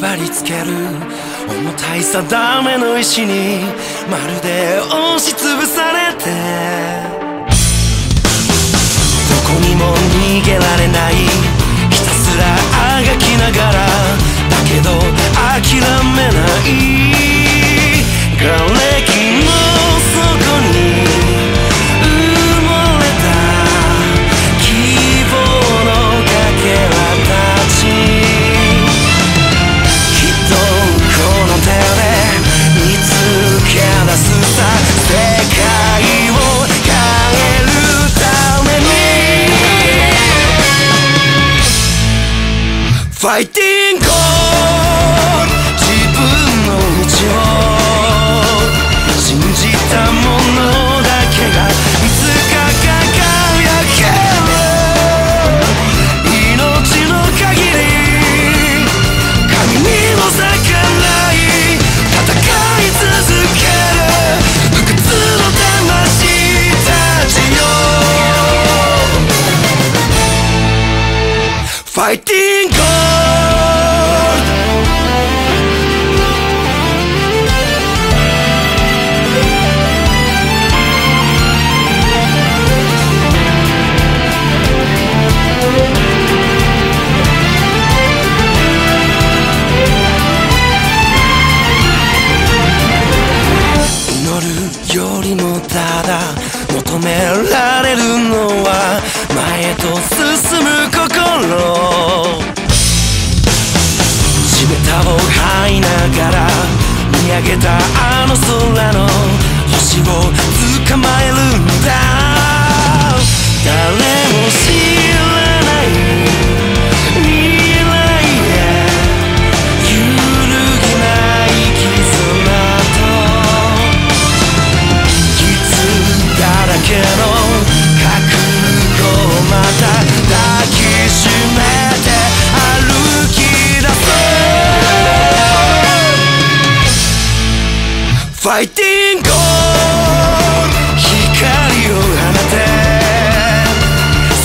縛り付ける。重たい定めの石にまるで押しつぶされて。どこにも逃げられない。ひたすらあがきながら。だけど諦めない。フー自分の道を信じたものだけがいつか輝ける命の限り神にも逆らい戦い続ける不屈の魂たちよフただ求められるのは前へと進む心地べたを這いながら見上げたあの空の星を捕まえるんだファイティング光を放て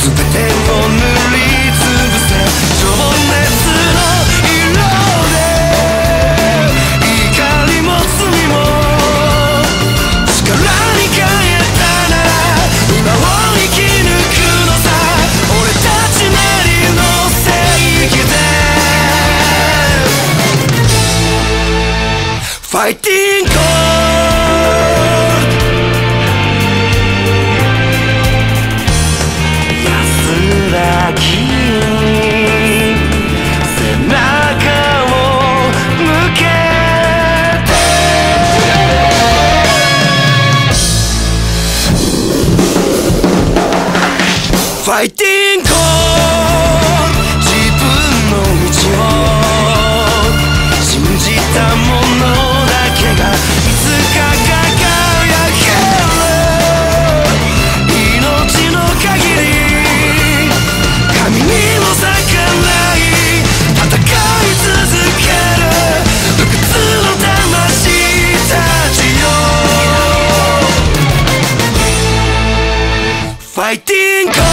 全てを塗りつぶせ情熱の色で怒りも罪も力に変えた。なら今を生き抜くのさ俺た。ちなりの正義でファイティングァイティング自分の道を信じたものだけがいつか輝ける命の限り神にも逆らい戦い続ける不屈の魂たちよファイティング